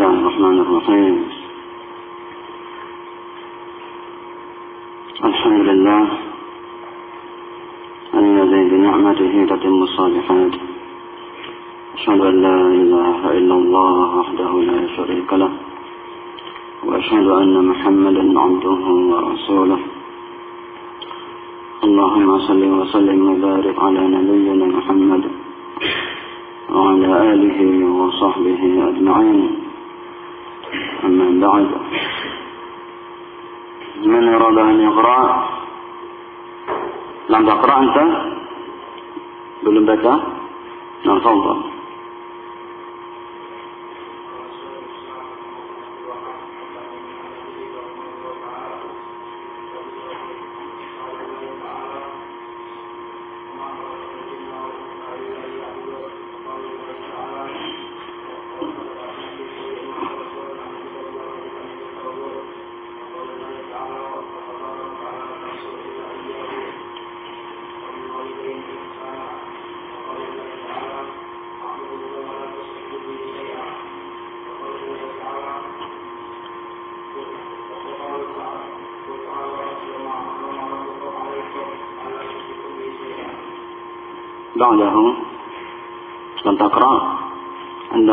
الله الرحمن الرحيم الحمد لله الذي بنعمته تتم الصالحات أشهد أن لا إله إلا الله وحده لا شريك له وأشهد أن محمدا عبده ورسوله اللهم صل وسلم وبارك على نبينا محمد وعلى آله وصحبه أجمعين أما بعد من أراد أن يقرأ؟ لم تقرأ أنت؟ belum baca nah tafadhal بعده لم تقرأ. عند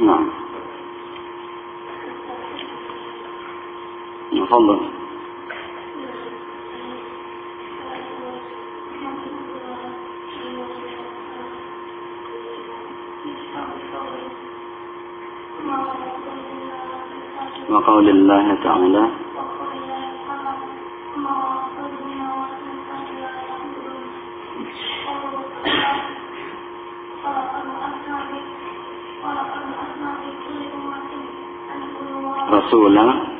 نعم. تفضل. وقول الله تعالى رسولا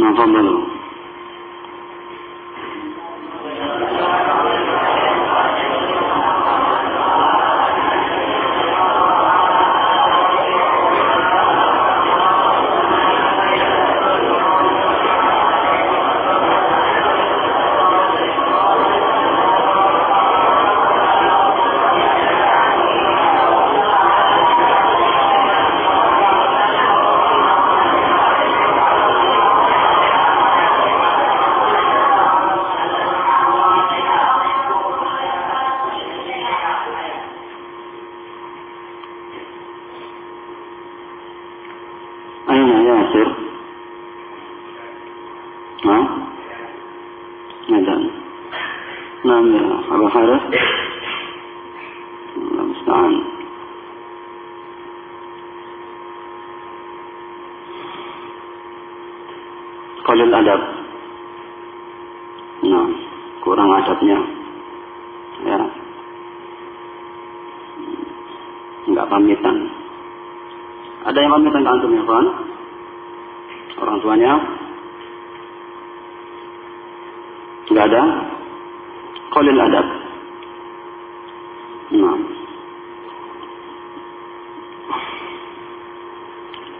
نعم تفضلوا Nah, Medan. Nah, ya, Abu Harith. Allah musta'an. Qalil adab. Nah, kurang adabnya. Ya. Enggak pamitan. Ada yang pamitan ke antum ya, Orang tuanya Enggak ada Qalil adab Nah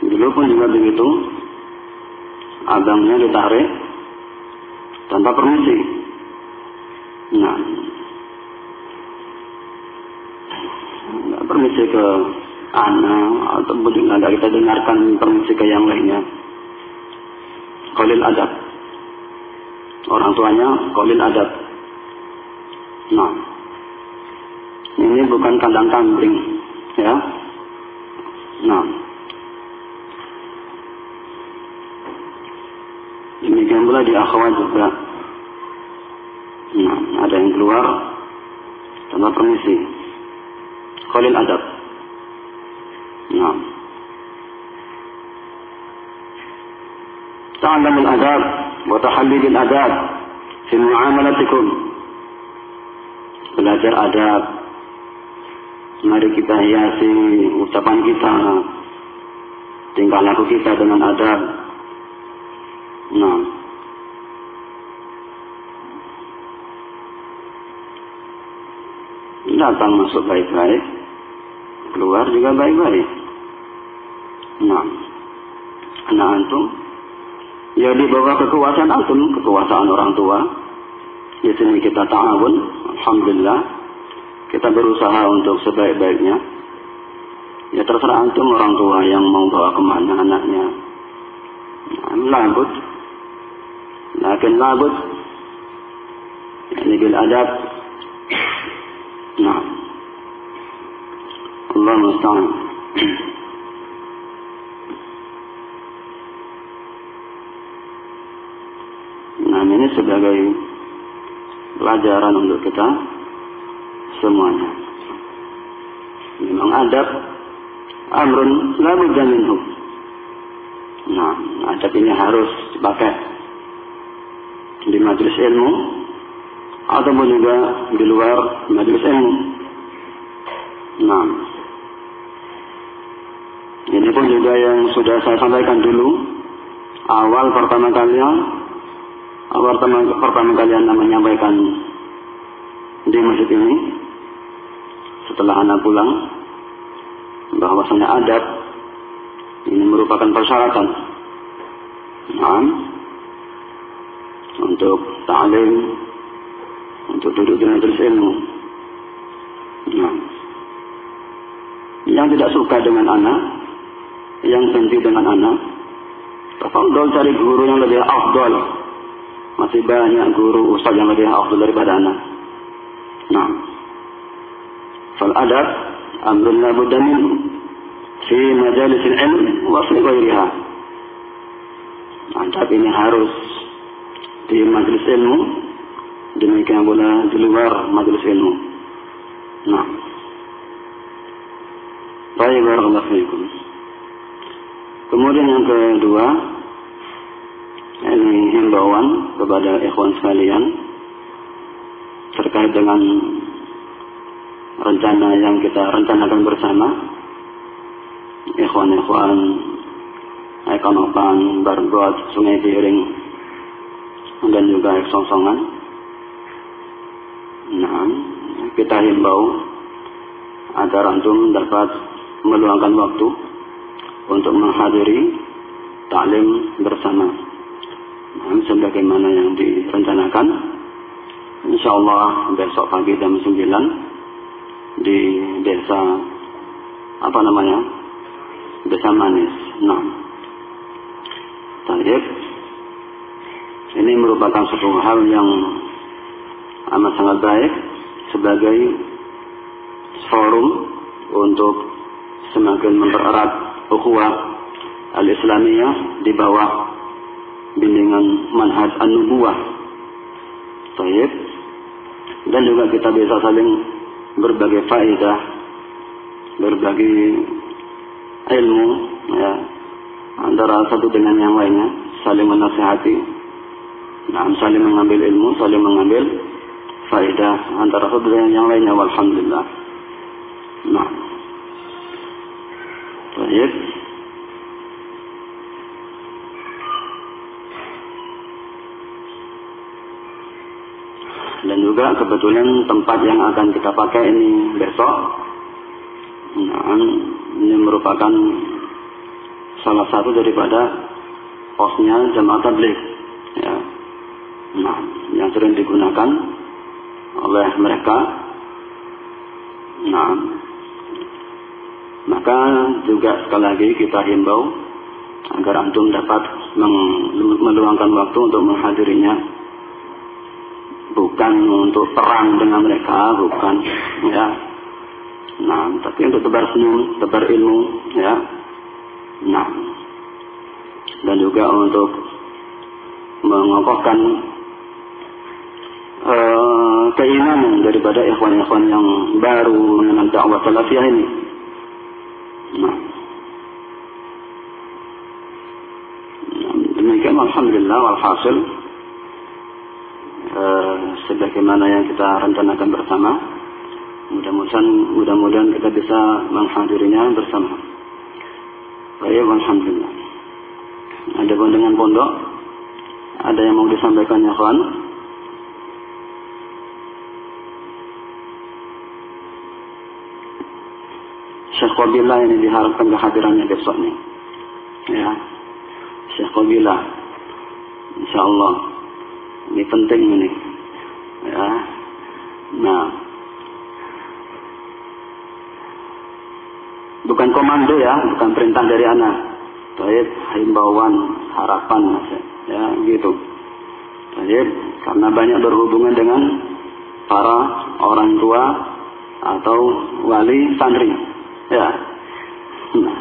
Dulu pun juga begitu abangnya ditarik tanpa permisi. Nah, nggak permisi ke anak atau juga kita dengarkan permisi ke yang lainnya. Kolil adab orang tuanya kolil adat. Nah, ini bukan kandang kambing, ya. Nah, demikian pula di akhwat juga. Nah, ada yang keluar tanpa permisi. Kolil adat. Nah. Ta'lamul adab وتحلي بالأداب في معاملتكم belajar adab mari kita hiasi ucapan kita tingkah laku kita dengan adab nah datang masuk baik-baik keluar juga baik-baik nah anak antum ya di bawah kekuasaan antum kekuasaan orang tua. Di sini kita ta'awun alhamdulillah. Kita berusaha untuk sebaik-baiknya. Ya terserah antum orang tua yang mau bawa ke mana anaknya. Labud lakin labud ini bil adab. Nah. Allah musta'an Nah ini sebagai pelajaran untuk kita semuanya. Memang adab amrun la minhu. Nah, adab ini harus dipakai di majelis ilmu ataupun juga di luar majelis ilmu. Nah, ini pun juga yang sudah saya sampaikan dulu awal pertama kalian pertama, pertama kalian menyampaikan di masjid ini. Setelah anak pulang bahwasanya adab ini merupakan persyaratan. Nah, untuk ta'lim untuk duduk di majelis ilmu nah, yang tidak suka dengan anak yang benci dengan anak tafadhol cari guru yang lebih afdal masih banyak guru ustaz yang lebih afdal daripada anak. Nah. Fal adab amrun la budda minhu fi majalis ilm wa fi ghairiha. Adab ini harus di majelis ilmu demikian pula di luar majelis ilmu. Nah. Baik, warahmatullahi wabarakatuh. Kemudian yang kedua, ini himbauan kepada ikhwan sekalian terkait dengan rencana yang kita rencanakan bersama. Ikhwan-ikhwan Ekonopan, Bargot, Sungai Biring dan juga Eksongsongan nah kita himbau agar antum dapat meluangkan waktu untuk menghadiri taklim bersama sebagaimana yang direncanakan. Insya Allah besok pagi jam 9 di desa apa namanya? Desa manis. Nah, Tayyib ini merupakan suatu hal yang amat sangat baik sebagai forum untuk semakin mempererat ukhuwah al-islamiyah di bawah bimbingan manhaj an-nubuwah. Tayyib dan juga kita bisa saling berbagai faedah, berbagi ilmu, ya, antara satu dengan yang lainnya, saling menasihati, nah, saling mengambil ilmu, saling mengambil faedah antara satu dengan yang lainnya, walhamdulillah. Nah, baik. dan kebetulan tempat yang akan kita pakai ini besok nah, ini merupakan salah satu daripada posnya jamaah tabligh. Ya. Nah, yang sering digunakan oleh mereka. Nah, maka juga sekali lagi kita himbau agar antum dapat meluangkan waktu untuk menghadirinya bukan untuk perang dengan mereka bukan ya nah tapi untuk tebar senyum tebar ilmu ya nah dan juga untuk mengokohkan uh, keimanan daripada ikhwan-ikhwan yang baru mengenal dakwah salafiyah ini. Nah. Demikian Alhamdulillah walhasil sebagaimana yang kita rencanakan bersama mudah-mudahan mudah-mudahan kita bisa menghadirinya bersama. Baik, Alhamdulillah. Ada pun dengan pondok, ada yang mau disampaikan ya kawan? Syekh Qabila ini diharapkan kehadirannya besok nih. Ya. Syekh Qabila. Insya Allah. Ini penting ini. Ya. Nah. Bukan komando ya, bukan perintah dari anak. Baik, himbauan, harapan, ya gitu. Baik, karena banyak berhubungan dengan para orang tua atau wali santri. Ya. Nah,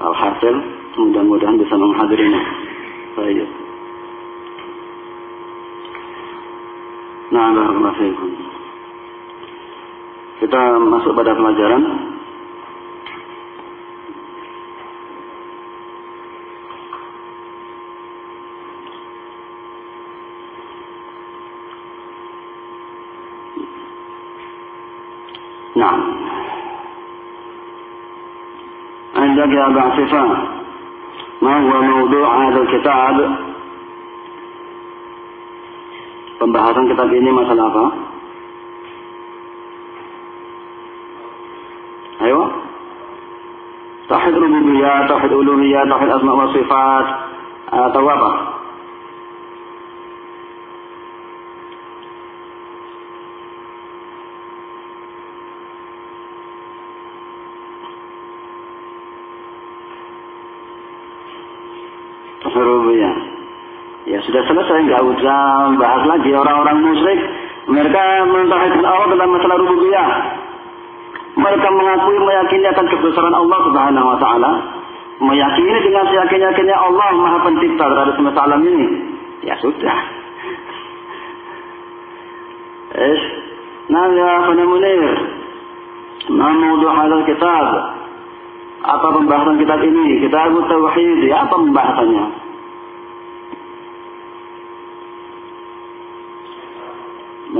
alhasil mudah-mudahan bisa menghadirinya. Baik. Nah, barakallahu Kita masuk pada pelajaran نعم عندك أربع صفات ما هو موضوع هذا الكتاب Pembahasan kitab ini masalah apa? Ayo. Tauhid rububiyah, tauhid uluhiyah, tauhid asma wa sifat atau apa? Selesai, nggak usah bahas lagi orang-orang musyrik. Mereka mentauhidkan Allah dalam masalah rububiyah. Mereka mengakui meyakini akan kebesaran Allah Subhanahu wa taala, meyakini dengan seyakin-yakinnya Allah Maha Pencipta terhadap semesta alam ini. Ya sudah. Eh, nah ya Fana Munir. Ma mawdu' kitab? Apa pembahasan kitab ini? Kitab Tauhid. Ya apa pembahasannya?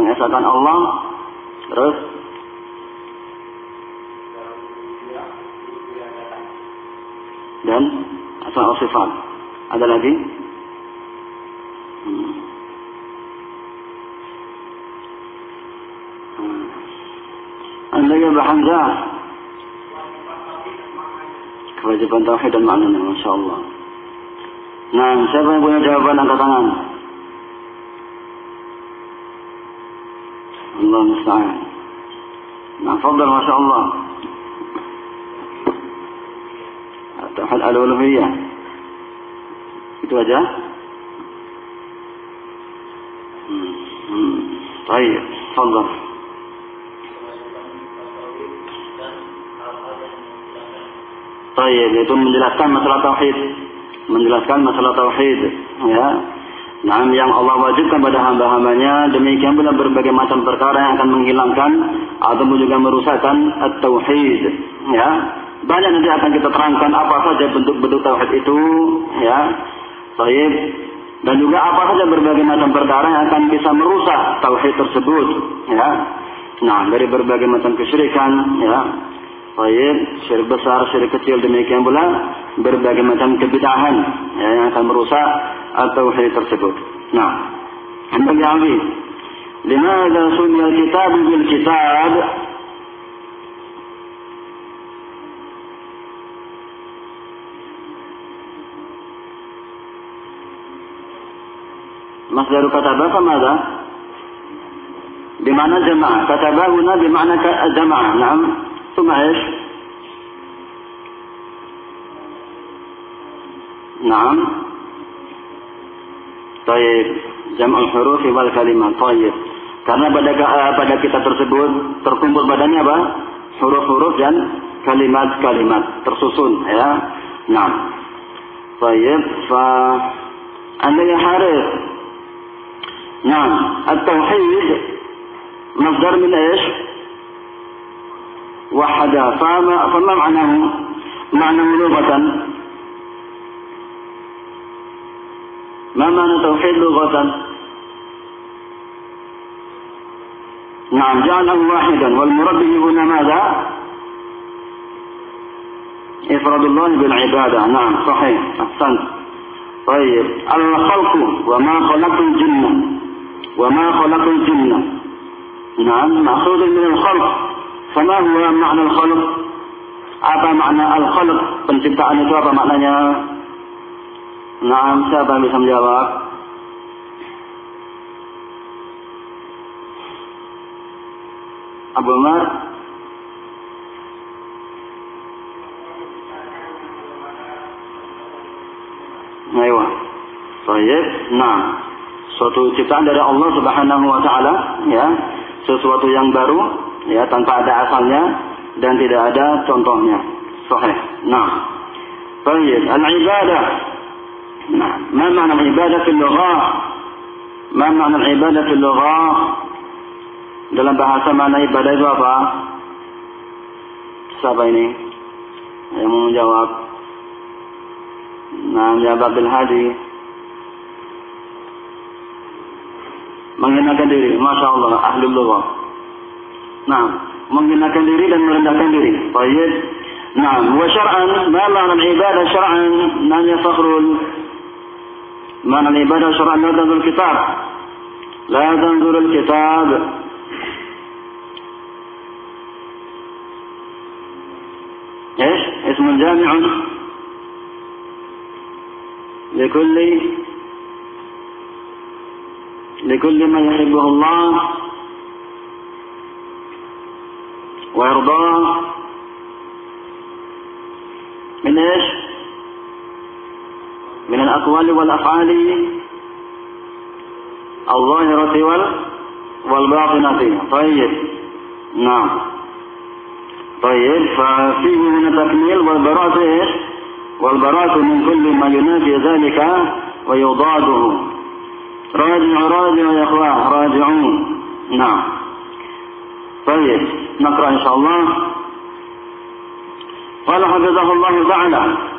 Mengesahkan Allah terus dan asal sifat. Ada lagi? Hmm. Anda ya Hamzah? Kewajiban tauhid dan maknanya Masya Allah. Nah siapa yang punya jawaban angkat tangan الله المستعان. نعم تفضل ما شاء الله. التوحيد الألوهية. توجه طيب تفضل. طيب يتم من جلسكان مسألة توحيد. من جلسكان مسألة توحيد. يا. Nah, yang Allah wajibkan pada hamba-hambanya, demikian pula berbagai macam perkara yang akan menghilangkan ataupun juga merusakkan at-tauhid. Ya, banyak nanti akan kita terangkan apa saja bentuk-bentuk tauhid itu, ya. Baik. Dan juga apa saja berbagai macam perkara yang akan bisa merusak tauhid tersebut, ya. Nah, dari berbagai macam kesyirikan, ya. Baik, syirik besar, syirik kecil demikian pula berbagai macam kebidahan ya, yang akan merusak التوحيد tersebut. Nah, yang Ali, لماذا سمي الكتاب بالكتاب؟ masdaru kataba famada بمعنى جمع. كتبا هنا بمعنى جمع. نعم. ثم إيش؟ نعم. طيب جمع الحروف والكلمات طيب karena pada uh, pada kita tersebut terkumpul badannya apa huruf-huruf dan kalimat-kalimat tersusun ya nah طيب ف عندنا حارث نعم التوحيد مصدر من ايش وحد فما, فما معناه معنى لغة ما معنى توحيد لغة؟ نعم جعله واحدا. والمراد به هنا ماذا؟ إفراد الله بالعبادة. نعم صحيح. أحسنت. طيب الخلق وما خلق الجن. وما خلق الجن. نعم مأخوذ من الخلق. فما هو معنى الخلق؟ apa makna al-khalq penciptaan itu apa maknanya Nah, siapa yang bisa menjawab? Abu Umar Ayo. Baik. Nah, suatu ciptaan dari Allah Subhanahu wa taala, ya. Sesuatu yang baru, ya, tanpa ada asalnya dan tidak ada contohnya. Sahih. Nah. Baik, al-ibadah. Ma makna ibadah fil lughah? Ma makna ibadah fil lughah? Dalam bahasa mana ibadah itu apa? Siapa ini? Yang mau menjawab? Nah, ya Abdul Hadi. Menghinakan diri, Masya Allah, ahli lughah. Nah, menghinakan diri dan merendahkan diri. Baik. Nah, wa syar'an, ma ma'na ibadah syar'an? Nanya Fakhrul. معنى العبادة شرعا لا تنظر الكتاب لا تنظر الكتاب إيش؟ اسم جامع. لكل لكل من يحبه الله ويرضاه. من الاقوال والأفعال الظاهرة وال والباطنة. طيب. نعم. طيب. ففيه هنا تكميل والبراءة إيش؟ والبراءة من كل ما ينافي ذلك ويضاده. راجع راجع يا إخوان راجعون. نعم. طيب. نقرأ إن شاء الله. قال حفظه الله تعالى.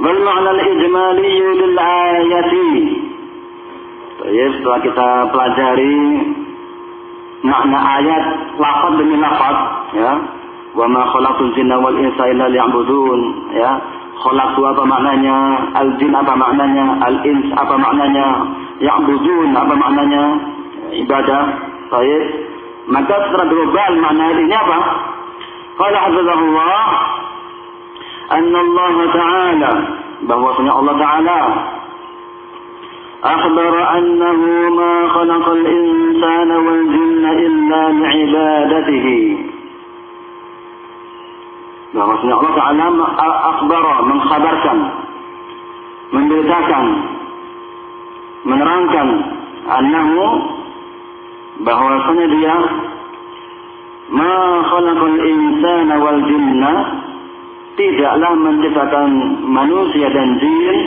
Bermakna ijmali lil ayati. Baik, setelah kita pelajari makna ayat lafaz demi lafaz ya. Wa ma khalaqtul jinna wal insa illa liya'budun ya. Khalaqtu apa maknanya? Al jin apa maknanya? Al ins apa maknanya? Ya'budun apa maknanya? Ibadah. Baik. Maka secara global makna ini apa? Qala Allah أن الله تعالى بهو بهوصني الله تعالى أخبر أنه ما خلق الإنسان والجن إلا لعبادته. بهو بهوصني الله تعالى أخبر من خبرك من بلتاك من رانك أنه بهوصني dia ما خلق الإنسان والجن tidaklah menciptakan manusia dan jin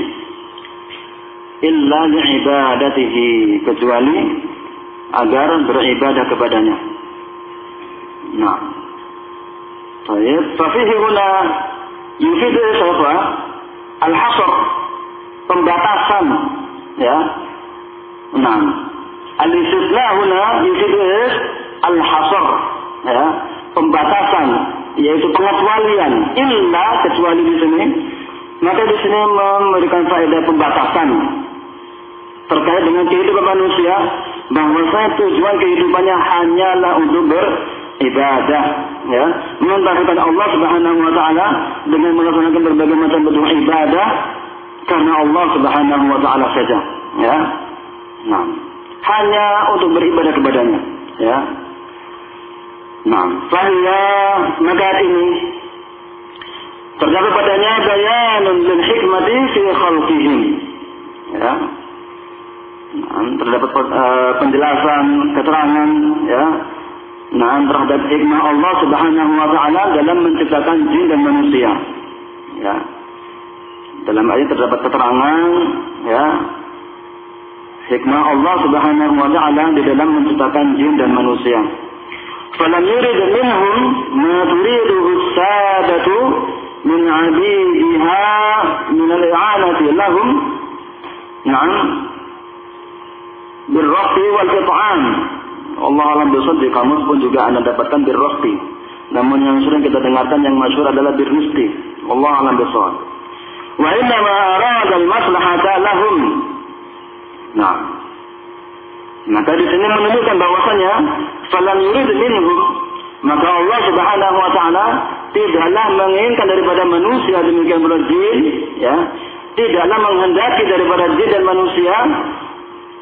illa li'ibadatihi kecuali agar beribadah kepadanya. Nah. Baik, fafihi huna yufidu sawfa al pembatasan ya. Nah. Al-istisna huna yufidu al-hasr ya, pembatasan yaitu pengecualian. Illa kecuali di sini maka di sini memberikan faedah pembatasan terkait dengan kehidupan manusia bahwa saya tujuan kehidupannya hanyalah untuk ber ibadah ya. Mentauhidkan Allah Subhanahu wa taala dengan melaksanakan berbagai macam bentuk ibadah karena Allah Subhanahu wa taala saja ya. Nah, hanya untuk beribadah kepadanya, ya. Nah, fahya maka ini terdapat padanya bayanun lil hikmati fi khalqihim. Ya. Nah, terdapat uh, penjelasan, keterangan ya. Nah, terhadap hikmah Allah Subhanahu wa taala dalam menciptakan jin dan manusia. Ya. Dalam ayat terdapat keterangan ya hikmah Allah Subhanahu wa taala di dalam menciptakan jin dan manusia. Yurid minhum ma turiduhu sadatu min 'abidiha min al-i'anati lahum na'am birraqi wal qit'an. Allah alam besar di kamus pun juga anda dapatkan birraqi. Namun yang sering kita dengarkan yang masyhur adalah birristi. Allah alam besar. Wa inna ma arada al-maslahata lahum Nah, maka di sini menunjukkan bahwasanya falam yurid minhum maka Allah Subhanahu wa taala tidaklah menginginkan daripada manusia demikian pula jin ya. Tidaklah menghendaki daripada jin dan manusia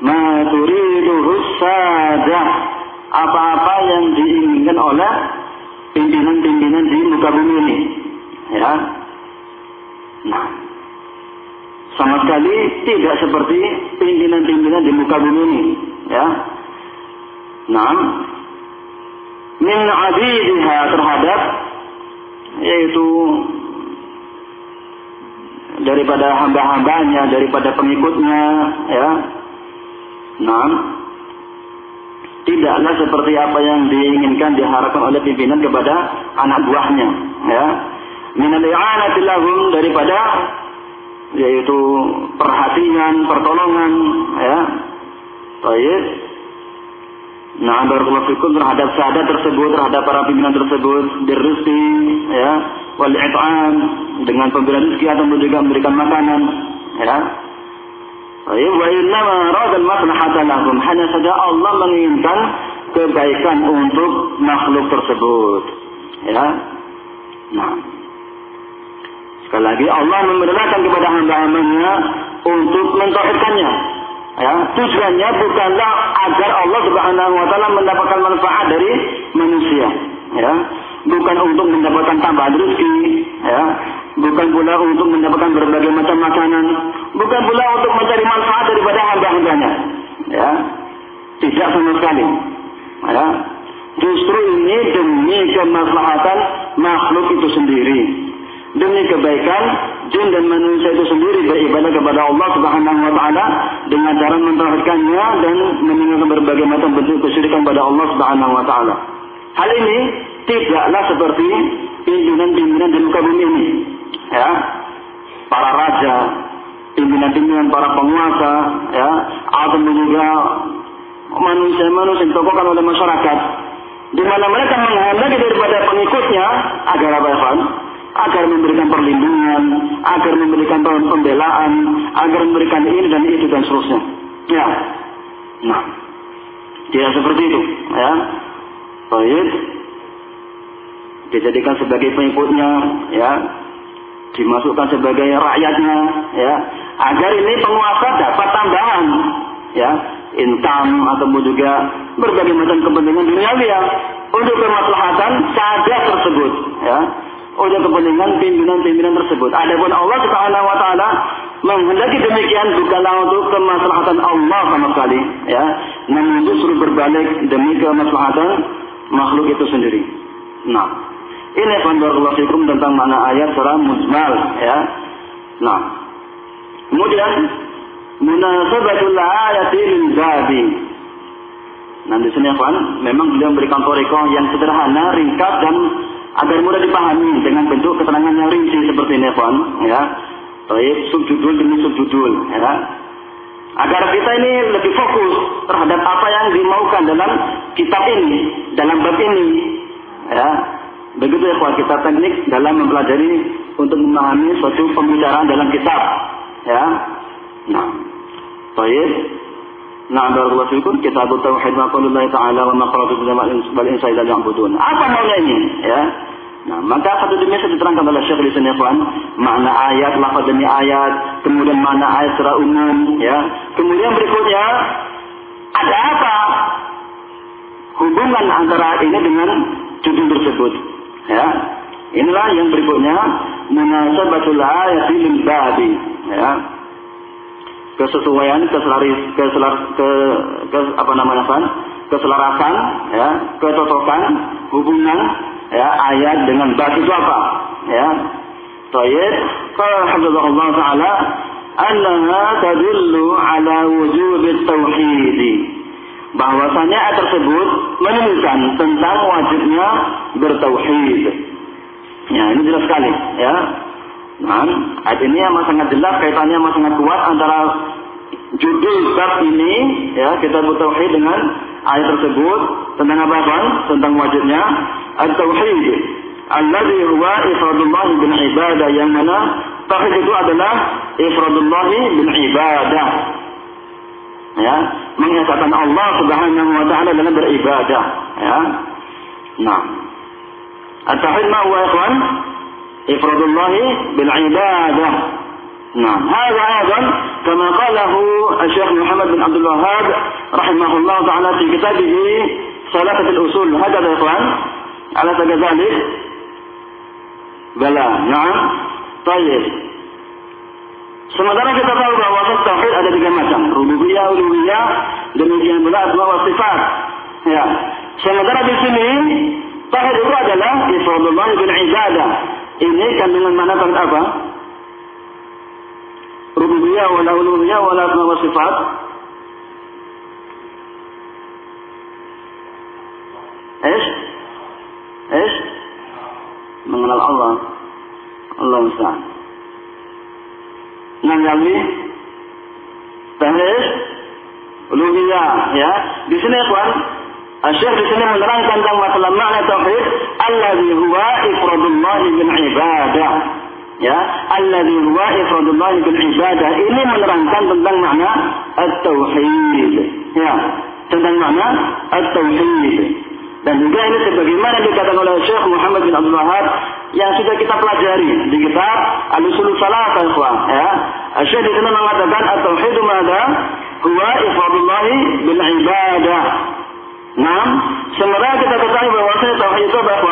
ma turidu sadah apa-apa yang diinginkan oleh pimpinan-pimpinan di muka bumi ini ya. Nah sama sekali tidak seperti pimpinan-pimpinan di muka bumi ini. Ya. Nah, min abidiha terhadap yaitu daripada hamba-hambanya, daripada pengikutnya, ya. Nah, tidaklah seperti apa yang diinginkan diharapkan oleh pimpinan kepada anak buahnya, ya. Min al daripada yaitu perhatian, pertolongan, ya. Baik. Nah, barakallahu fikum terhadap sahabat tersebut, terhadap para pimpinan tersebut, dirisi, ya, wal it'am dengan pemberian rezeki atau juga memberikan makanan, ya. Baik, wa inna ma radal maslahata lahum. Hanya saja Allah menginginkan kebaikan untuk makhluk tersebut. Ya. Nah, Sekali lagi Allah memerintahkan kepada hamba-hambanya untuk mentauhidkannya. Ya, tujuannya bukanlah agar Allah Subhanahu wa taala mendapatkan manfaat dari manusia, ya. Bukan untuk mendapatkan tambahan rezeki, ya. Bukan pula untuk mendapatkan berbagai macam makanan, bukan pula untuk mencari manfaat daripada hamba-hambanya, ya. Tidak sama sekali. Ya. Justru ini demi kemaslahatan makhluk itu sendiri demi kebaikan jin dan manusia itu sendiri beribadah kepada Allah Subhanahu wa taala dengan cara mentauhidkannya dan meninggalkan berbagai macam bentuk kesyirikan pada Allah Subhanahu wa taala. Hal ini tidaklah seperti pimpinan-pimpinan di muka bumi ini. Ya. Para raja, pimpinan-pimpinan para penguasa, ya, atau juga manusia-manusia yang ditokohkan oleh masyarakat di mana mereka menghendaki daripada pengikutnya agar apa ya, agar memberikan perlindungan, agar memberikan pembelaan, agar memberikan ini dan itu dan seterusnya. Ya. Nah, tidak seperti itu, ya. Baik. Dijadikan sebagai pengikutnya, ya. Dimasukkan sebagai rakyatnya, ya. Agar ini penguasa dapat tambahan, ya. Income ataupun juga berbagai macam kepentingan duniawi ya untuk kemaslahatan saja tersebut, ya oleh kepentingan pimpinan-pimpinan tersebut. Adapun Allah Subhanahu wa taala menghendaki demikian bukanlah untuk kemaslahatan Allah sama sekali, ya. Namun justru berbalik demi kemaslahatan makhluk itu sendiri. Nah, ini barakallahu fikum tentang makna ayat secara mujmal, ya. Nah, kemudian munasabatul ayati lil babi. Nah, di sini ya, memang beliau memberikan toriko yang sederhana, ringkas dan agar mudah dipahami dengan bentuk keterangan yang rinci seperti ini. Ya. Baik, subjudul demi subjudul, ya. Agar kita ini lebih fokus terhadap apa yang dimaukan dalam kitab ini, dalam bab ini. Ya. Begitu ya, Pak, kita teknik dalam mempelajari untuk memahami suatu pembicaraan dalam kitab. Ya. Nah, baik. Nah, barakallahu kita kitab tauhid maqalullahi ta'ala wa makhrajul ulama wal insa ila ya'budun. Apa maknanya? Ya. Nah, maka satu demi satu diterangkan oleh Syekh Lisan Ikhwan, makna ayat, lafaz demi ayat, kemudian makna ayat secara umum, ya. Kemudian berikutnya ada apa? Hubungan antara ini dengan judul tersebut, ya. Inilah yang berikutnya munasabatul ayat lil babi, ya. Kesesuaian, keselaris, keselar, ke, ke, apa namanya kan? Keselarasan, ya, kecocokan, hubungan ya ayat dengan bab itu apa? Ya. Tayyib, qala Allah taala annaha tadullu ala wujub tauhid bahwasanya ayat tersebut menunjukkan tentang wajibnya bertauhid. Ya, ini jelas sekali, ya. Nah, ayat ini amat sangat jelas kaitannya amat sangat kuat antara judul bab ini, ya, kita bertauhid dengan ayat tersebut. Tentang apa kan? Tentang wajibnya. At-tauhid. Alladhi huwa ifradullah bil ibadah. Yang mana tauhid itu adalah ifradullah bil ibadah. Ya mengesahkan Allah Subhanahu wa taala dalam beribadah. Ya. Nah at-tauhid ma huwa ikhwan ifradullah bil ibadah nah هذا أيضا كما قاله الشيخ محمد بن عبد الوهاب رحمه الله تعالى في كتابه ثلاثة الأصول هكذا يا إخوان أليس كذلك؟ بلى نعم طيب Sementara kita tahu bahwa tauhid ada tiga macam, rububiyah, uluhiyah, demikian pula asma wa sifat. Ya. Sementara di sini tauhid itu adalah ifradullah bil ibadah. Ini kandungan mana tauhid apa? Rububiyah wala uluhiyah wala asma wa sifat. Es? Es? Mengenal Allah. Allah Musta'an. Nah ini teknis uluhiyah ya. Di sini kawan, Syekh di sini menerangkan tentang masalah makna tauhid alladzi huwa ifradullah bil ibadah. Ya, alladzi huwa ifradullah bil ibadah. Ini menerangkan tentang makna at-tauhid. Ya, tentang makna at-tauhid. Dan juga ini sebagaimana dikatakan oleh Syekh Muhammad bin Abdul Wahab yang sudah kita pelajari di kitab Al-Usul Salah ya. Syekh di sana mengatakan at-tauhid mada huwa ifradullah bil ibadah. Nah, sementara kita ketahui bahwa tauhid itu ya,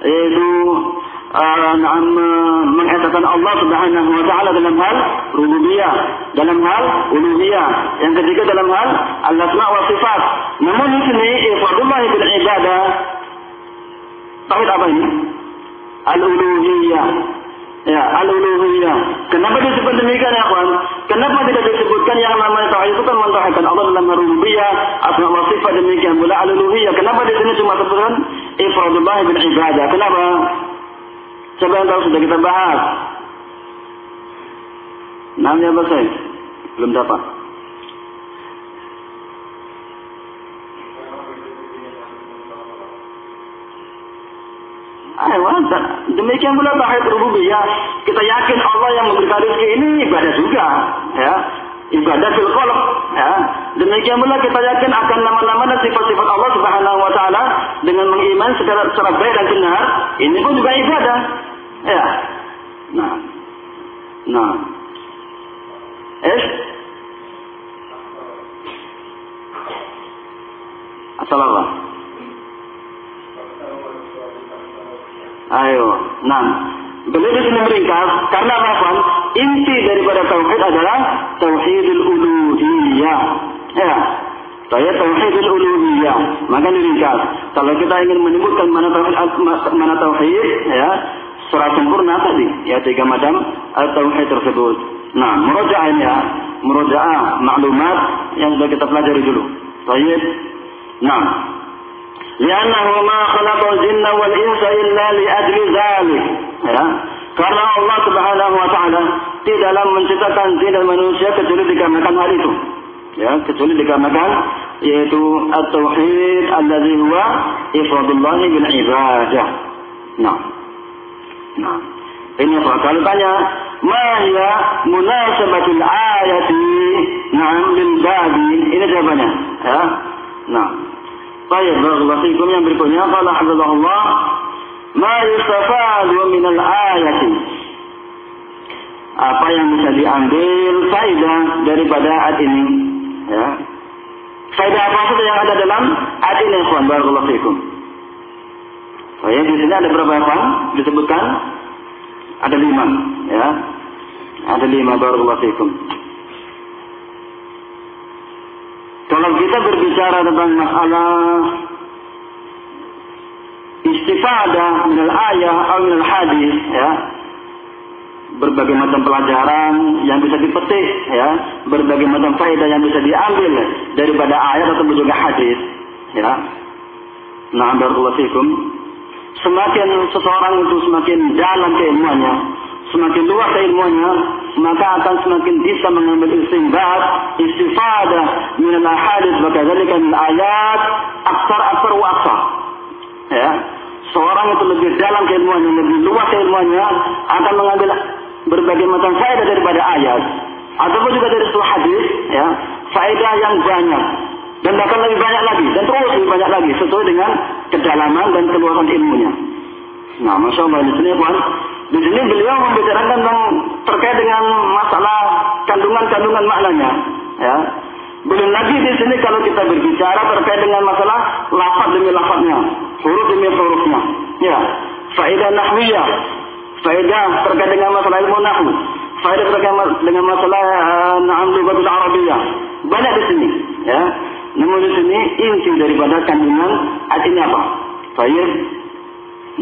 yaitu uh, mengesahkan Allah Subhanahu wa taala dalam hal rububiyah, dalam hal uluhiyah, yang ketiga dalam hal al-asma wa sifat. Namun di sini ifadullah bil ibadah tauhid apa ini? Al-uluhiyah. Ya, al-uluhiyah. Kenapa disebut demikian ya, kawan? Kenapa tidak disebutkan yang namanya tauhid itu kan mentauhidkan Allah dalam rububiyah, asma wa sifat demikian pula al-uluhiyah. Kenapa di sini cuma sebutkan ifradullah bil ibadah? Kenapa? Siapa yang tahu sudah kita bahas? Namanya apa saya? Belum dapat. Ayo, demikian pula tauhid rububiyah. Kita yakin Allah yang memberikan rezeki ini ibadah juga, ya. Ibadah fil ya. Demikian pula kita yakin akan nama-nama dan sifat-sifat Allah Subhanahu wa taala dengan mengiman secara secara baik dan benar, ini pun juga ibadah. Ya. Nah. Nah. Eh? Allah. Ayo. Nah. Beliau di sini meringkas karena apa? Inti daripada tauhid adalah tauhidul uluhiyah. Ya. Saya tauhidul uluhiyah. Maka diringkas. Kalau kita ingin menyebutkan mana tauhid mana tauhid, ya, secara sempurna tadi ya tiga macam tauhid tersebut. Nah, ini ya, murojaah maklumat yang sudah kita pelajari dulu. Baik. Nah, khalaqal jinna wal insa illa li ajli dzalik. Ya. Karena Allah Subhanahu wa taala tidaklah menciptakan jin dan manusia kecuali dikarenakan hal itu. Ya, kecuali dikarenakan yaitu at-tauhid alladzi huwa ifradullah bil ibadah. Nah, Nah, ini? Kalau tanya, Mahya munasabatul ayati Naam lil babi Ini jawabannya ya. Nah Baik, barakallahu fikum yang berikutnya Qala hafizahullah Ma yustafadu minal ayati Apa yang bisa diambil Faidah daripada ayat ini Ya Faedah apa saja yang ada dalam ayat ini, ikhwan barakallahu fikum. Oh ya, di sini ada berapa apa? Disebutkan ada lima, ya. Ada lima barakallahu fikum. Kalau kita berbicara tentang masalah istifadah minal ayah atau minal hadis, ya, berbagai macam pelajaran yang bisa dipetik ya. Berbagai macam faedah yang bisa diambil daripada ayat atau juga hadis ya. Nah barakallahu fikum. Semakin seseorang itu semakin dalam keilmuannya semakin luas keilmuannya maka akan semakin bisa mengambil istinbat istifadah min al-hadis wa kadzalika min ayat aksar aksar wa ya. Seorang itu lebih dalam keilmuannya lebih luas keilmuannya akan mengambil berbagai macam faedah daripada ayat. Ataupun juga dari sebuah hadis ya. Faedah yang banyak. Dan bahkan lebih banyak lagi dan terus lebih banyak lagi sesuai dengan kedalaman dan keluasan ilmunya. Nah, masya Allah di sini Tuhan, di sini beliau membicarakan tentang terkait dengan masalah kandungan-kandungan maknanya, ya. Belum lagi di sini kalau kita berbicara terkait dengan masalah lafaz demi lafaznya, huruf demi hurufnya, ya. Faedah nahwiyah, faedah terkait dengan masalah ilmu nahwu, faedah terkait dengan masalah uh, na'am lughatul arabiyah. Banyak di sini, ya. Namun di sini inti daripada kandungan artinya apa? Baik.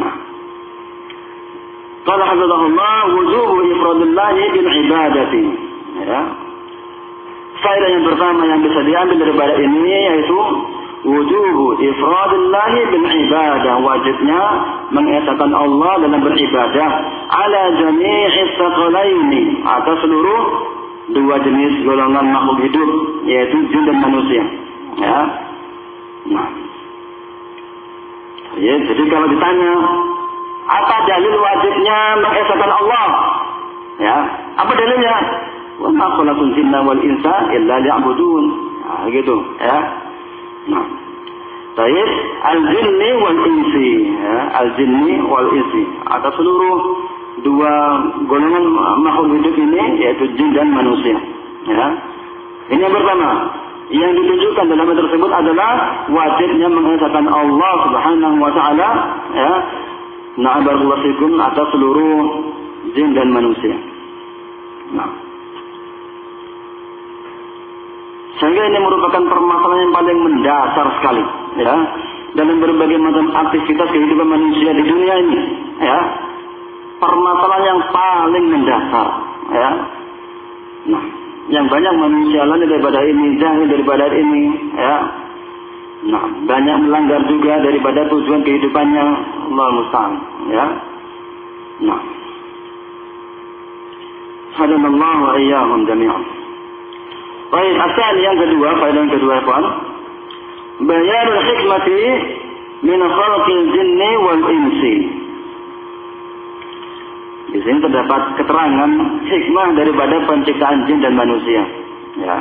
Nah. Qala hafizahullah wujubu ifradillah bil ibadati. Ya. Faedah yang pertama yang bisa diambil daripada ini yaitu wujubu ifradillah bil ibadah. Wajibnya mengesahkan Allah dalam beribadah ala jami'i thaqalaini atas seluruh dua jenis golongan makhluk hidup yaitu jin dan manusia. Ya. Nah. Ya jadi kalau ditanya apa dalil wajibnya mengesahkan Allah? Ya apa dalilnya? Wa ma khalaqul jinna wal insa illa liya'budun. Nah, gitu ya Nah. Baik, al-jinni wal insi, ya, al-jinni wal insi. Ada seluruh dua golongan makhluk hidup ini yaitu jin dan manusia. Ya. Ini yang pertama. Yang ditunjukkan dalam tersebut adalah wajibnya mengesahkan Allah Subhanahu wa taala ya. Nah, barakallahu atas seluruh jin dan manusia. Nah. Sehingga ini merupakan permasalahan yang paling mendasar sekali, ya, dalam berbagai macam aktivitas kehidupan manusia di dunia ini, ya. Permasalahan yang paling mendasar, ya. Nah, yang banyak manusia lain daripada ini, jahil daripada ini, ya. Nah, banyak melanggar juga daripada tujuan kehidupannya, Allah musta'an, ya. Nah. Hadanallahu wa jami'an. Baik, asal yang kedua, faedah yang kedua, ikhwan. Bayanul hikmati min khalqil jinni wal insi. Di sini terdapat keterangan hikmah daripada penciptaan jin dan manusia. Ya.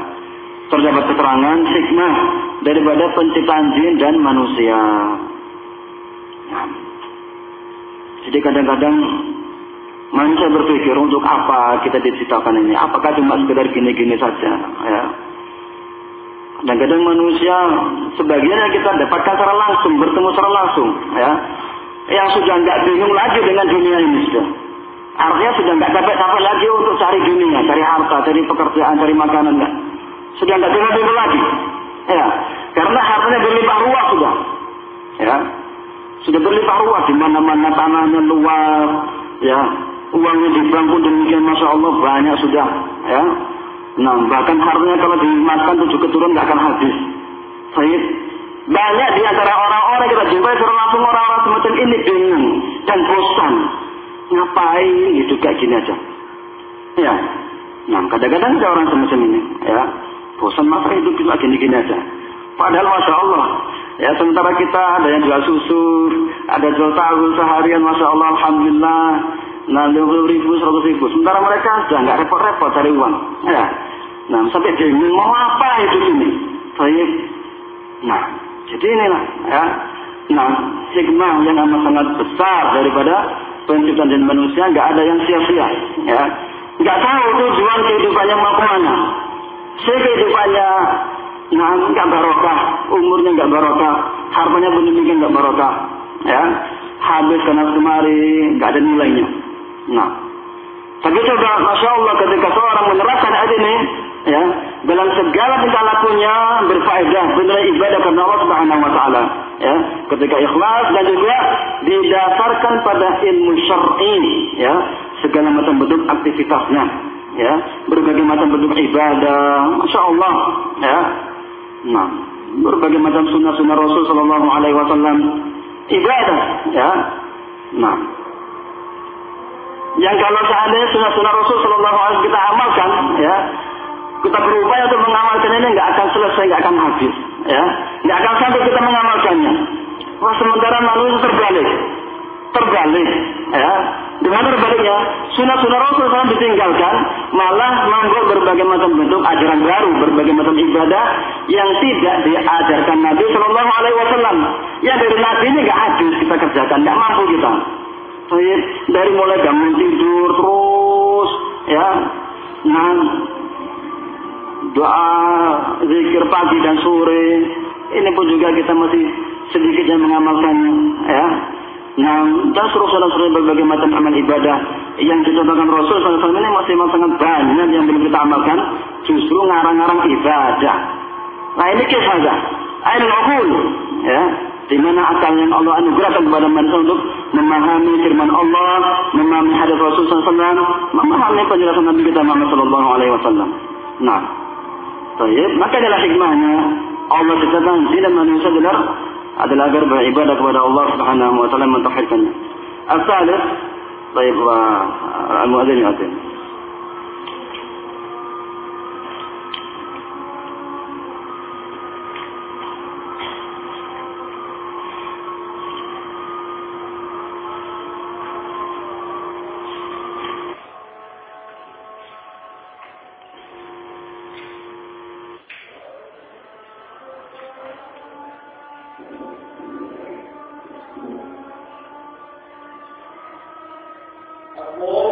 Terdapat keterangan hikmah daripada penciptaan jin dan manusia. Ya. Jadi kadang-kadang Manusia berpikir untuk apa kita diciptakan ini? Apakah cuma sekedar gini-gini saja? Ya. Dan kadang manusia sebagian yang kita dapatkan secara langsung, bertemu secara langsung, ya, yang sudah nggak bingung lagi dengan dunia ini sudah. Artinya sudah nggak capek-capek lagi untuk cari dunia, cari harta, cari pekerjaan, cari makanan, enggak. Sudah nggak bingung-bingung lagi, ya, karena hartanya berlimpah ruah sudah, ya, sudah berlimpah ruah di mana-mana tanahnya luas, ya, uangnya di bank pun demikian masya Allah banyak sudah ya. Nah bahkan hartanya kalau dimakan tujuh keturunan nggak akan habis. Baik. banyak di antara orang-orang kita jumpai secara langsung orang-orang semacam ini bingung dan bosan. Ngapain itu kayak gini aja. Ya. Nah kadang-kadang ada orang semacam ini ya. Bosan masa hidup cuma gini-gini aja. Padahal masya Allah ya sementara kita ada yang jual susu ada jual tahu seharian masya Allah alhamdulillah Nah, 50 ribu, 100 ribu. Sementara mereka sudah nggak repot-repot cari uang. Ya. Nah, sampai bingung mau apa hidup ini. Baik. Nah, jadi inilah ya. Nah, hikmah yang amat sangat besar daripada penciptaan dan manusia nggak ada yang sia-sia. Ya. Nggak tahu tujuan kehidupannya mau ke mana. Si kehidupannya nah nggak barokah, umurnya nggak barokah, hartanya pun demikian nggak barokah, ya habis karena kemari nggak ada nilainya. Nah, tapi coba masya Allah ketika seorang menerapkan ayat ini, ya dalam segala tingkah lakunya berfaedah benar ibadah karena Allah Subhanahu Wa Taala. Ya, ketika ikhlas dan juga didasarkan pada ilmu syar'i, ya segala macam bentuk aktivitasnya, ya berbagai macam bentuk ibadah, masya Allah, ya. Nah, berbagai macam sunnah-sunnah Rasul Shallallahu Alaihi Wasallam ibadah, ya. Nah, yang kalau seandainya sunnah-sunnah Rasul Shallallahu Alaihi kita amalkan, ya, kita berupaya untuk mengamalkan ini nggak akan selesai, nggak akan habis, ya, nggak akan sampai kita mengamalkannya. Wah, sementara manusia terbalik, terbalik, ya. Dengan terbaliknya, sunnah-sunnah Rasul SAW ditinggalkan, malah membuat berbagai macam bentuk ajaran baru, berbagai macam ibadah yang tidak diajarkan Nabi Shallallahu Alaihi Wasallam. Yang dari Nabi ini nggak habis kita kerjakan, nggak mampu kita. Baik, dari mulai bangun tidur terus, ya, nah, doa, zikir pagi dan sore, ini pun juga kita masih sedikit yang mengamalkan, ya. Nah, dan seluruh-seluruh berbagai macam amal ibadah yang dicontohkan Rasul SAW ini masih sangat banyak yang belum kita amalkan, justru ngarang-ngarang ibadah. Nah ini kisah saja. Ainul ya, di mana akal yang Allah anugerahkan kepada manusia untuk memahami firman Allah, memahami hadis Rasul SAW, memahami penjelasan Nabi kita Muhammad Sallallahu Alaihi Wasallam. Nah, baik, maka adalah hikmahnya Allah ciptakan tidak manusia benar adalah agar beribadah kepada Allah Subhanahu wa taala mentauhidkannya. Baik wa al-muadzin more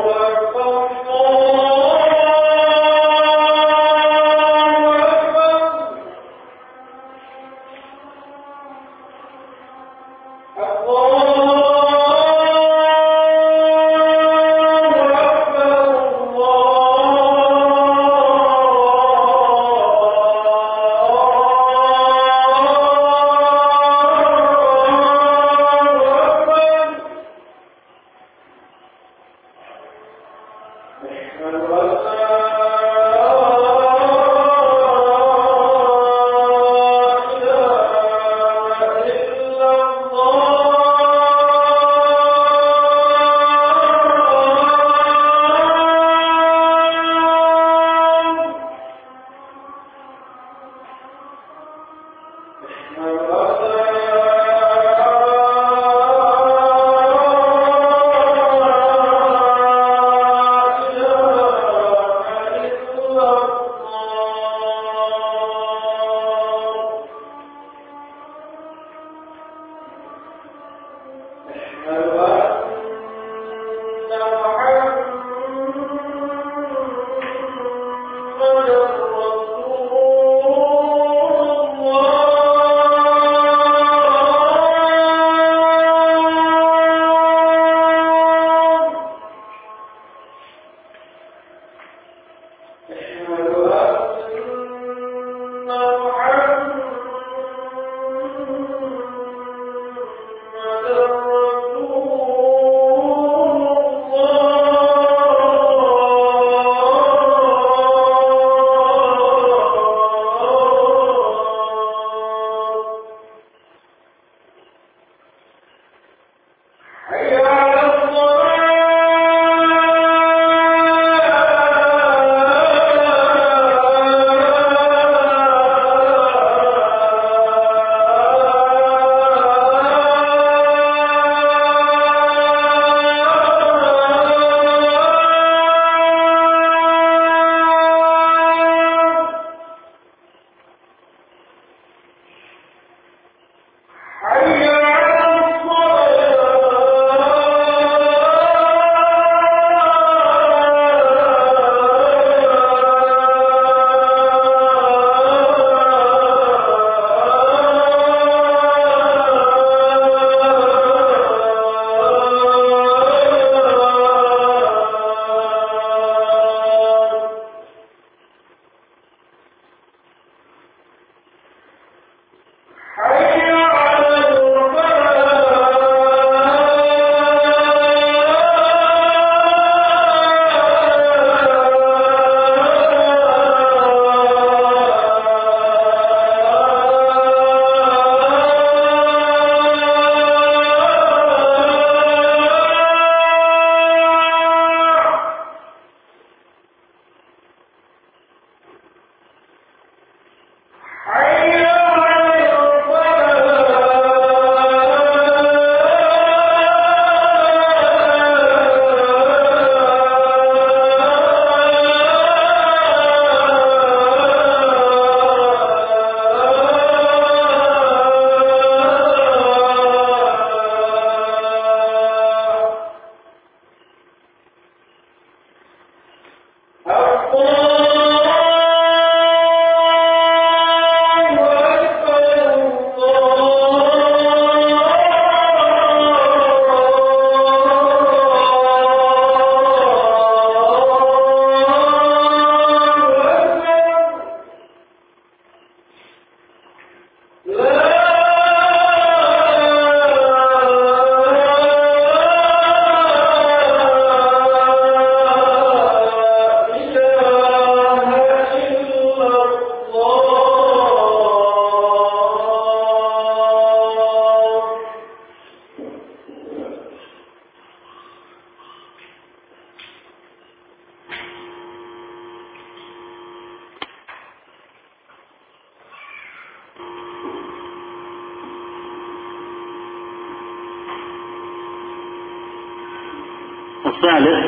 الثالث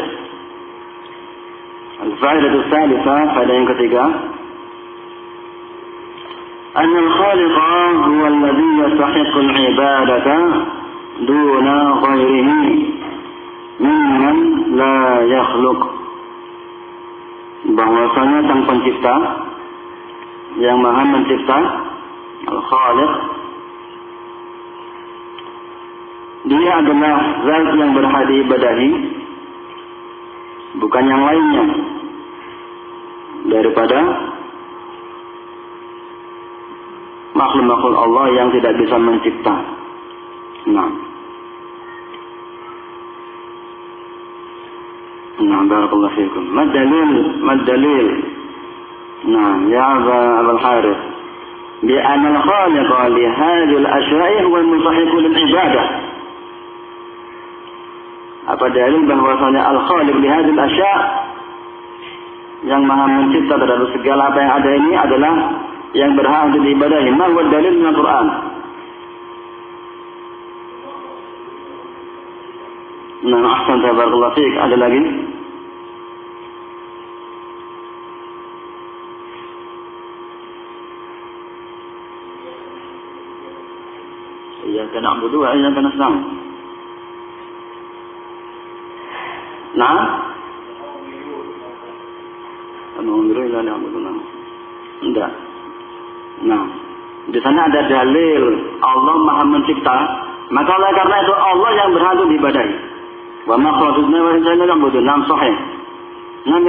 الفائدة الثالثة فائدة yang ketiga أن الخالق هو الذي يستحق العبادة دون غيره ممن لا يخلق bahwasanya sang pencipta yang maha mencipta Al-Khaliq dia adalah zat yang berhak diibadahi bukan yang lainnya daripada makhluk-makhluk Allah yang tidak bisa mencipta. Nah. Nah, barakallahu fiikum. Mad dalil? Mad dalil? Nah, ya Aba Abul Harith. بأن الخالق لهذه الأشياء هو المستحق للعبادة apa dalil bahwasanya al-khaliq li hadhil asya yang maha mencipta terhadap segala apa yang ada ini adalah yang berhak untuk diibadahi. Ma huwa dalil min Al-Qur'an? Nah, ahsan tabarakallahu fiik. Ada lagi? Iyyaka na'budu wa iyyaka nasta'in. Nah, Al-Mu'minu ila na'buduna. Enggak. Nah, di sana ada dalil Allah Maha Mencipta, maka oleh karena itu Allah yang berhak untuk diibadahi. Wa ma khalaqna wa inna illa sahih. Nam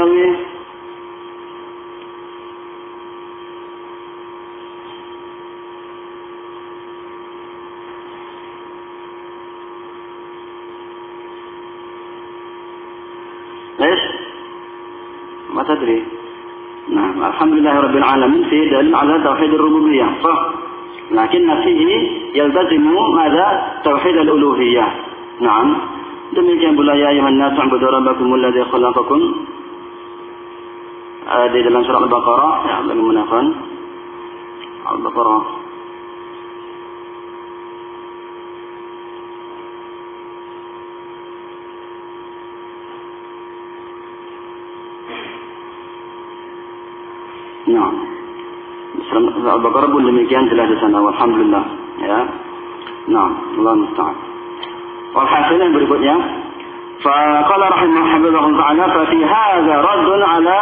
الحمد لله رب العالمين. فيه دليل على توحيد الربوبية. صح لكن فيه يلتزم ماذا؟ توحيد الألوهية. نعم. دمك يا بلا يا أيها الناس اعبدوا ربكم الذي خلقكم. هذه آه دلالة سورة البقرة. يا عبد المنافن البقرة. Nah, Al-Baqarah pun demikian jelas di sana. Alhamdulillah. Ya. Nah, Allah musta'an. Walhasil yang berikutnya, فقال رحمه حفظه تعالى ففي هذا رد على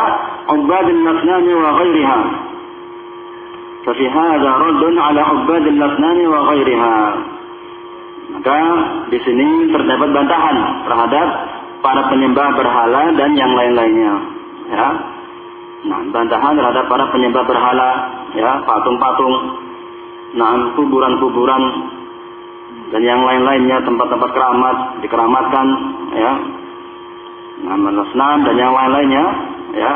عباد الأصنام وغيرها ففي هذا رد على عباد الأصنام وغيرها maka di sini terdapat bantahan terhadap para penyembah berhala dan yang lain-lainnya ya Nah, bantahan terhadap para penyembah berhala, ya, patung-patung, nah, kuburan-kuburan dan yang lain-lainnya tempat-tempat keramat dikeramatkan, ya. Nah, menasnam dan yang lain-lainnya, ya.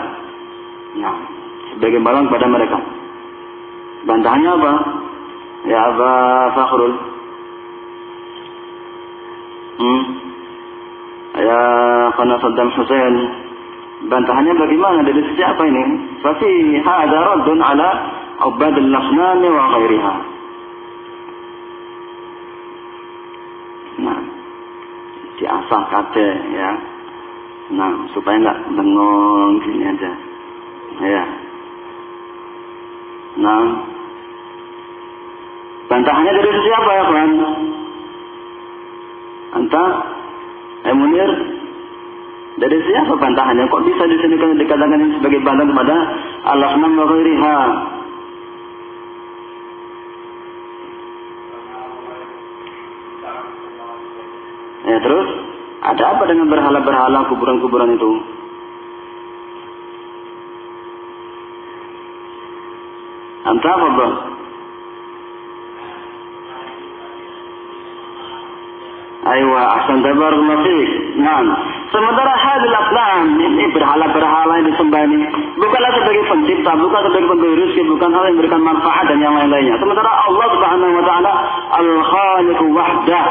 Nah, sebagai balang pada mereka. Bantahannya apa? Ya, apa Fakhrul? Hmm? Ya, karena Saddam Hussein bantahannya bagaimana dari sisi apa ini? Fafi hada raddun ala ubad al-asnam wa ghairiha. Nah, diasah kate ya. Nah, supaya enggak bengong gini aja. Ya. Nah, bantahannya dari sisi apa ya, kawan? Anta, Emunir, dari siapa bantahannya? Kok bisa di sini kan dikatakan ini sebagai bantahan kepada Allah wa ghairiha? Ya terus ada apa dengan berhala-berhala kuburan-kuburan itu? Anta apa? Aywa, ahsan tabarakallahu fiik. Nah, sementara hadil aflam ini berhala-berhala yang disembah ini bukanlah sebagai pencipta, bukan sebagai pemberi rezeki, bukan hal yang memberikan manfaat dan yang lain-lainnya. Sementara Allah Subhanahu wa taala al-khaliq wahdah.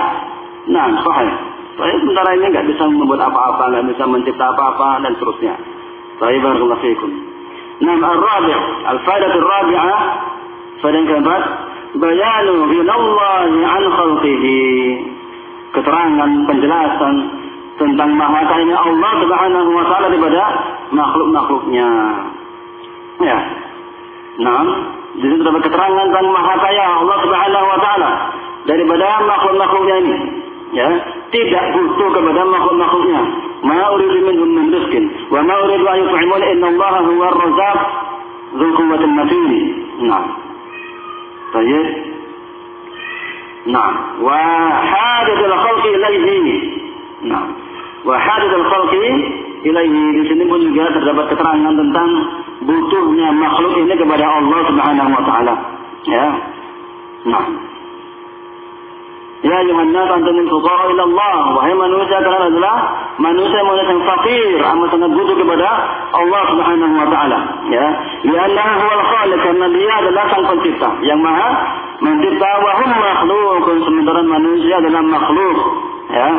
Nah, sahih. Saya sementara ini nggak bisa membuat apa-apa, nggak bisa mencipta apa-apa dan seterusnya. Baik, barakallahu fiikum. Nah, al-rabi', al-faidah al-rabi'ah, faidah yang keempat, bayanu ghinallahi an khalqihi keterangan, penjelasan tentang maha kayanya Allah Subhanahu wa taala daripada makhluk-makhluknya. Ya. Nah, di situ keterangan tentang maha kaya Allah Subhanahu wa taala daripada makhluk-makhluknya ini. Ya, tidak butuh kepada makhluk-makhluknya. Ma uridu minhum min rizqin wa ma uridu an yut'imun inna Allah huwa ar-razzaq dzul quwwatil matin. Nah. Baik. Nah, wa hadatul khalqi ilaihi. Nah, wa hadatul khalqi ilaihi di sini pun juga terdapat keterangan tentang butuhnya makhluk ini kepada Allah Subhanahu wa taala. Ya. Nah. Ya ayuhan nas antumul fuqara ila Allah. Wahai manusia kalian adalah manusia manusia yang fakir, amat sangat butuh kepada Allah Subhanahu wa taala. Ya. Lianna huwal khaliq karena dia adalah sang pencipta yang maha mencipta wa hum makhlukun sementara manusia adalah makhluk. Ya.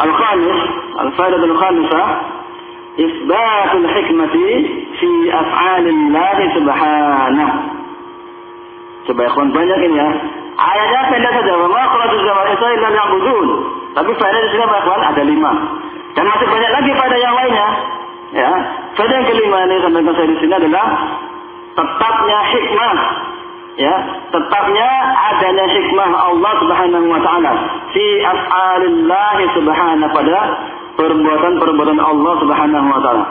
Al-khamis, al-faidah al-khamisah إثبات الحكمة في أفعال الله سبحانه Coba ikhwan banyak ini ya. Ayatnya pendek saja. Wa ma khalaqus samawati illa liya'budun. Tapi faedah di sini ikhwan ada lima. Dan masih banyak lagi faedah yang lainnya. Ya. Faedah yang kelima ini sampaikan saya di sini adalah tetapnya hikmah ya tetapnya adanya hikmah Allah Subhanahu wa taala fi af'alillah subhanahu pada perbuatan-perbuatan Allah Subhanahu wa taala.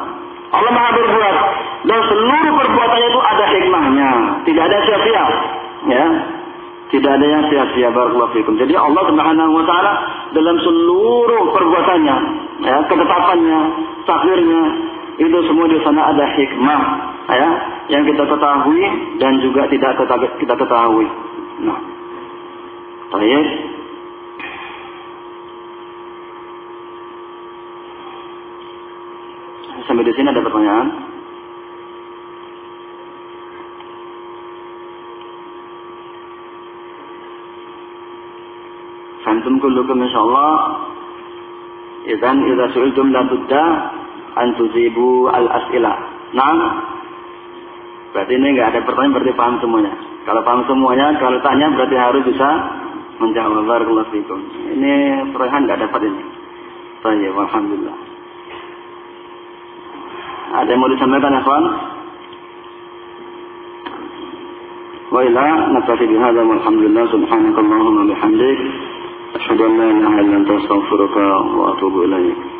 Allah Maha berbuat dan seluruh perbuatannya itu ada hikmahnya, tidak ada sia-sia. Ya. Tidak ada yang sia-sia barakallahu fikum. Jadi Allah Subhanahu wa taala dalam seluruh perbuatannya, ya, ketetapannya, takdirnya, itu semua di sana ada hikmah, ya, yang kita ketahui dan juga tidak kita ketahui. Nah. Baik. Sampai di sini ada pertanyaan? Fantum kullukum insyaallah idan idza su'iltum la budda an tujibu al-as'ila. Nah, berarti ini enggak ada pertanyaan berarti paham semuanya. Kalau paham semuanya, kalau tanya berarti harus bisa menjawab. Barakallahu fikum. Ini pertanyaan enggak dapat ini. Baik, alhamdulillah. Ada yang mau disampaikan ya kawan? Wa ila naktafi bihadza walhamdulillah subhanakallahumma bihamdik asyhadu an la ilaha illa anta astaghfiruka wa atubu ilaik.